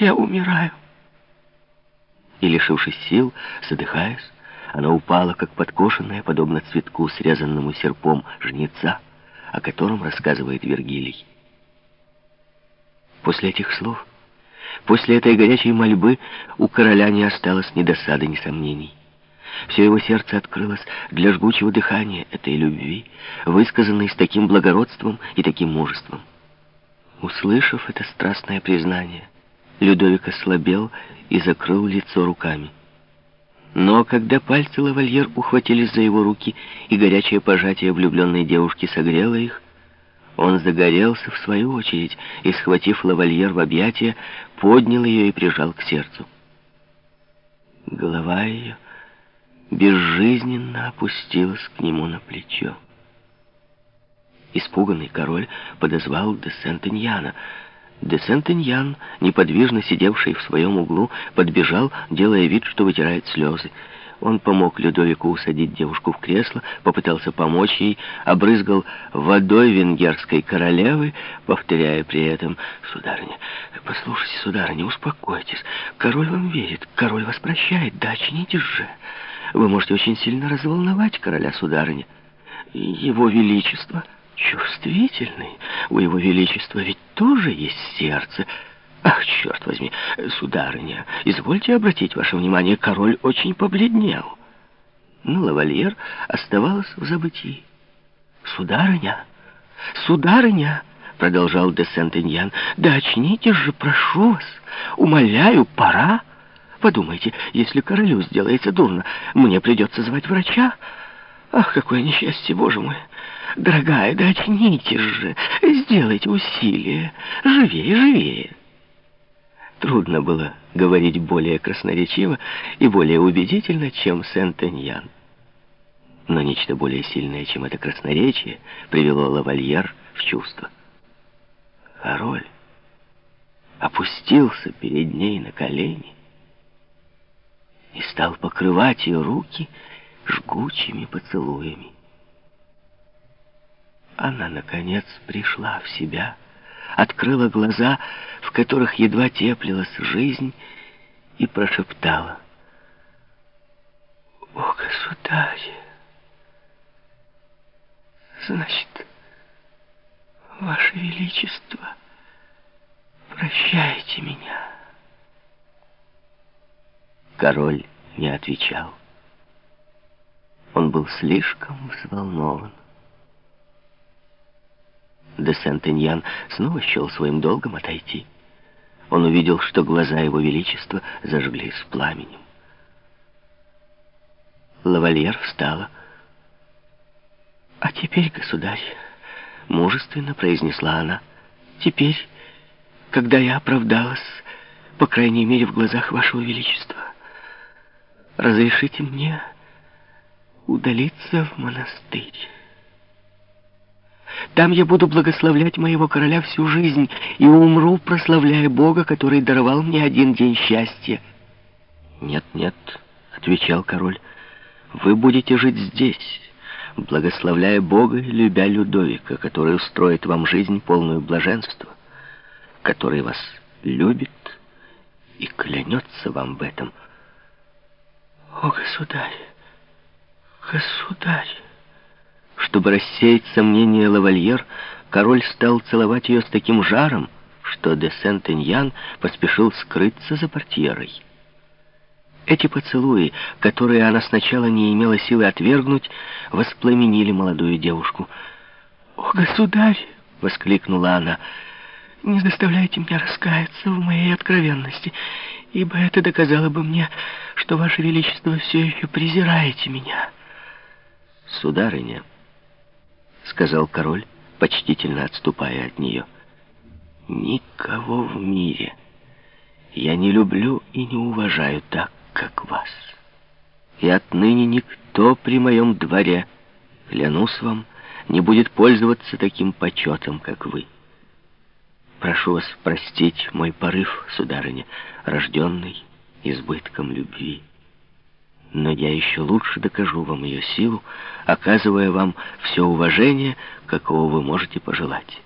я умираю. И, лишившись сил, задыхаясь, она упала, как подкошенная, подобно цветку, срезанному серпом жнеца, о котором рассказывает Вергилий. После этих слов, после этой горячей мольбы, у короля не осталось ни досады, ни сомнений. Все его сердце открылось для жгучего дыхания этой любви, высказанной с таким благородством и таким мужеством. Услышав это страстное признание, Людовик ослабел и закрыл лицо руками. Но когда пальцы лавальер ухватились за его руки, и горячее пожатие влюбленной девушки согрело их, он загорелся в свою очередь и, схватив лавальер в объятия, поднял ее и прижал к сердцу. Голова ее безжизненно опустилась к нему на плечо. Испуганный король подозвал де Сент-Иньяна. Де Сент-Иньян, неподвижно сидевший в своем углу, подбежал, делая вид, что вытирает слезы. Он помог Людовику усадить девушку в кресло, попытался помочь ей, обрызгал водой венгерской королевы, повторяя при этом, «Сударыня, послушайте, сударыня, успокойтесь. Король вам верит, король вас прощает, да очнитесь же. Вы можете очень сильно разволновать короля, сударыня. Его Величество...» чувствительный. У его величества ведь тоже есть сердце. Ах, черт возьми, сударыня, извольте обратить ваше внимание, король очень побледнел. Но лавальер оставалась в забытии. Сударыня, сударыня, продолжал де Сент-Иньян, да очнитесь же, прошу вас, умоляю, пора. Подумайте, если королю сделается дурно, мне придется звать врача. Ах, какое несчастье, боже мой! Дорогая, да очнитесь же, сделайте усилие, живее, живее. Трудно было говорить более красноречиво и более убедительно, чем Сент-Эньян. Но нечто более сильное, чем это красноречие, привело лавальер в чувство. Король опустился перед ней на колени и стал покрывать ее руки жгучими поцелуями. Она, наконец, пришла в себя, открыла глаза, в которых едва теплилась жизнь, и прошептала. «О, государь! Значит, ваше величество, прощайте меня!» Король не отвечал. Он был слишком взволнован. Де Сент-Эньян снова счел своим долгом отойти. Он увидел, что глаза его величества зажглись пламенем. Лавальер встала. «А теперь, государь», — мужественно произнесла она, — «теперь, когда я оправдалась, по крайней мере, в глазах вашего величества, разрешите мне удалиться в монастырь. Там я буду благословлять моего короля всю жизнь и умру, прославляя Бога, который даровал мне один день счастья. «Нет, нет», — отвечал король, — «вы будете жить здесь, благословляя Бога и любя Людовика, который устроит вам жизнь полную блаженства, который вас любит и клянется вам в этом». «О, государь!» «Государь!» Чтобы рассеять сомнения лавальер, король стал целовать ее с таким жаром, что де Сент-Эньян поспешил скрыться за портьерой. Эти поцелуи, которые она сначала не имела силы отвергнуть, воспламенили молодую девушку. «О, государь!» — воскликнула она. «Не заставляйте меня раскаяться в моей откровенности, ибо это доказало бы мне, что, Ваше Величество, все еще презираете меня». «Сударыня», — сказал король, почтительно отступая от нее, — «никого в мире я не люблю и не уважаю так, как вас. И отныне никто при моем дворе, клянусь вам, не будет пользоваться таким почетом, как вы. Прошу вас простить мой порыв, сударыня, рожденный избытком любви» но я еще лучше докажу вам ее силу, оказывая вам все уважение, какого вы можете пожелать».